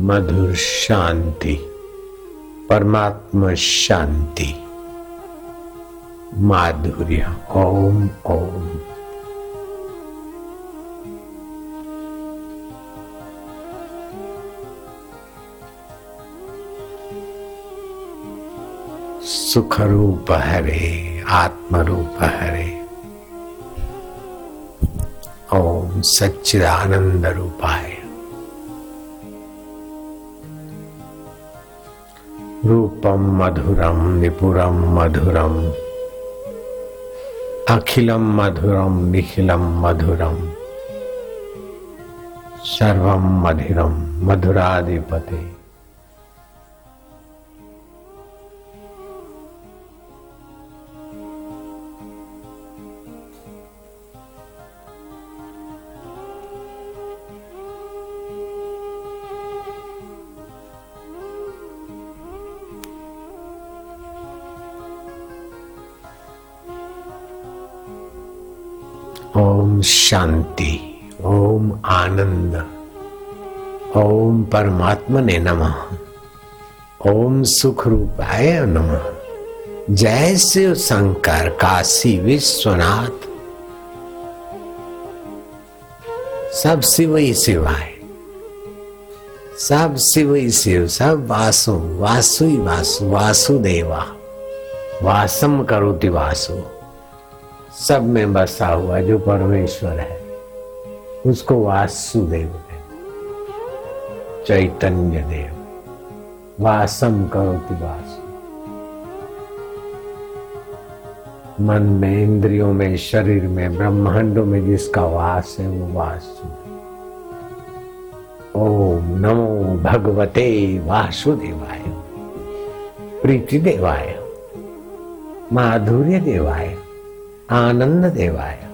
मधुर शांति, परमात्मा शांति। माधुर्य, ओम ओम। सुख रूप हरे आत्म रूप हरे। ओम सच्चिदानंद रूपाय रूपम मधुरम निपुरम मधुरम। अखिलम मधुरम निखिलम मधुरम। सर्वम मधुरम मधुराधिपति। ओम शांति, ओम आनंद, ओम परमात्मा ने नमः, ओम सुख रूपाय नम। जय शिव शंकर काशी विश्वनाथ। सब शिव ही शिवाय, सब शिव ही शिव, सब वासु वासु ही वासु, वासुदेवा, वासम करोति वासु। सब में बसा हुआ जो परमेश्वर है, उसको वासुदेव है। चैतन्य देव, वासम करोति वासु। मन में, इंद्रियों में, शरीर में, ब्रह्मांडों में जिसका वास है, वो वासु ओम नमो भगवते वासुदेवाय। प्रीति देवाय। माधुर्य देवाय। आनंद देवाय।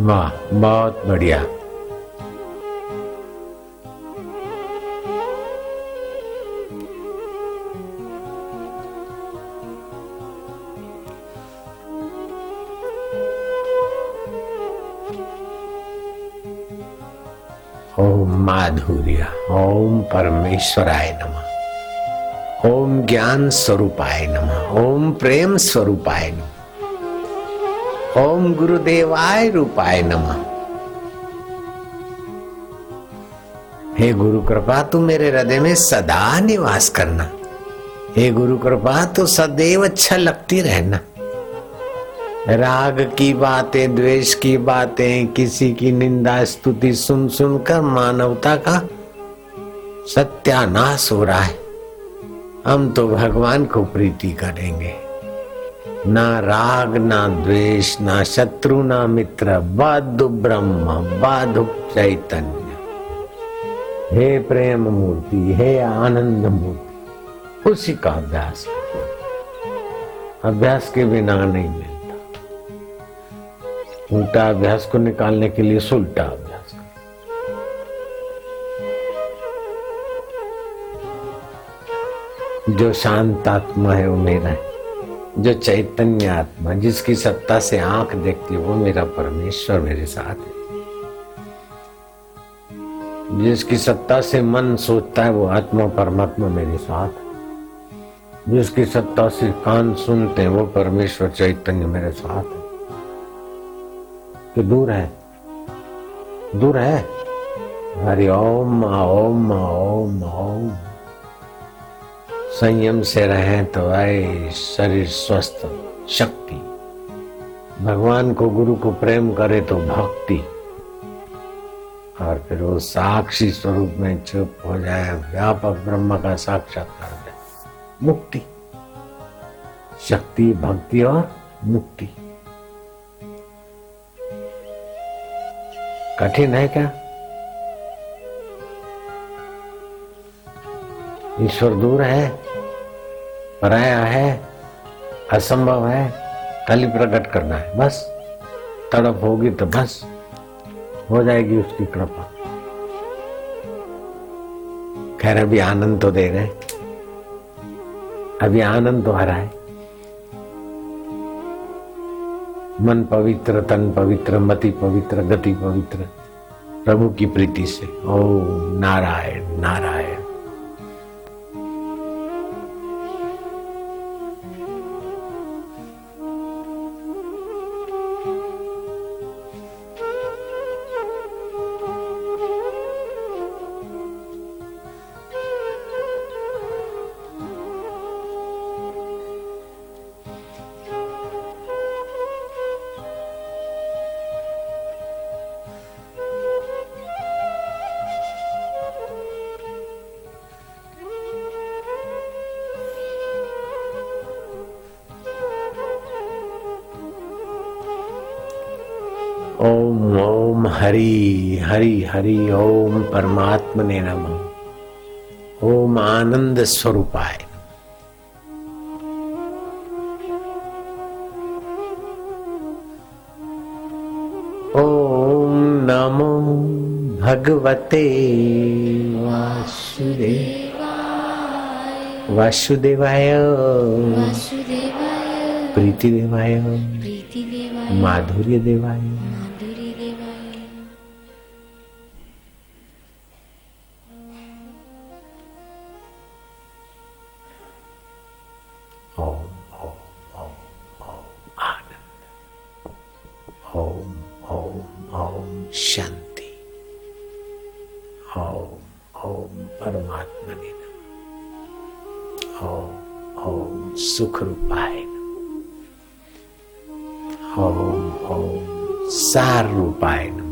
वाह, बहुत बढ़िया। ओम माधुर्य, ओम परमेश्वराय नमः। ओम ज्ञान स्वरूपाय नमः, ओम प्रेम स्वरूपाय नमः। ओम गुरुदेवाय रूपाय नमः। हे गुरु कृपा, तू मेरे हृदय में सदा निवास करना। हे गुरु कृपा तो सदैव अच्छा लगती रहना। राग की बातें, द्वेष की बातें, किसी की निंदा, स्तुति सुन सुनकर मानवता का सत्यानाश हो रहा है। हम तो भगवान को प्रीति करेंगे। ना राग, ना द्वेष, ना शत्रु, ना मित्र, बाधु ब्रह्म, बाधु चैतन्य। हे प्रेम मूर्ति, हे आनंद मूर्ति, उसी का अभ्यास अभ्यास के बिना नहीं मिलता। उल्टा अभ्यास को निकालने के लिए सुलटा अभ्यास जो शांत आत्मा है वो मेरा है जो चैतन्य आत्मा जिसकी सत्ता से आँख देखती है, वो मेरा परमेश्वर मेरे साथ है। जिसकी सत्ता से मन सोचता है, वो आत्मा परमात्मा मेरे साथ है। जिसकी सत्ता से कान सुनते हैं, वो परमेश्वर चैतन्य मेरे साथ है। कि दूर है। दूर है। हरि ओम ओम ओम ओम। संयम से रहें तो आए शरीर स्वस्थ, शक्ति। भगवान को, गुरु को प्रेम करे तो भक्ति। और फिर वो साक्षी स्वरूप में चुप हो जाए, व्यापक ब्रह्म का साक्षात्कार मुक्ति। शक्ति, भक्ति और मुक्ति। कठिन है क्या? ईश्वर दूर है? पराया है, असंभव है खाली प्रकट करना है। बस, तड़प होगी तो बस, हो जाएगी उसकी कृपा। खैर, अभी आनंद तो दे रहे अभी आनंद तो हरा है। मन पवित्र, तन पवित्र, मति पवित्र, गति पवित्र, प्रभु की प्रीति से। ओ नारायण नारायण। ओम ओम हरि हरि हरि ओम परमात्मा ने नम। ओम आनंद स्वरूपाय। ओम नमो भगवते वासुदेव वासुदेवाय। वासुदेवाय। प्रीति देवाय प्रीतिदेवाय। माधुर्य देवाय ओम परमात्मा ने। ओम ओम सुख रूपाय। ओम ओम सार रूपाय नमः।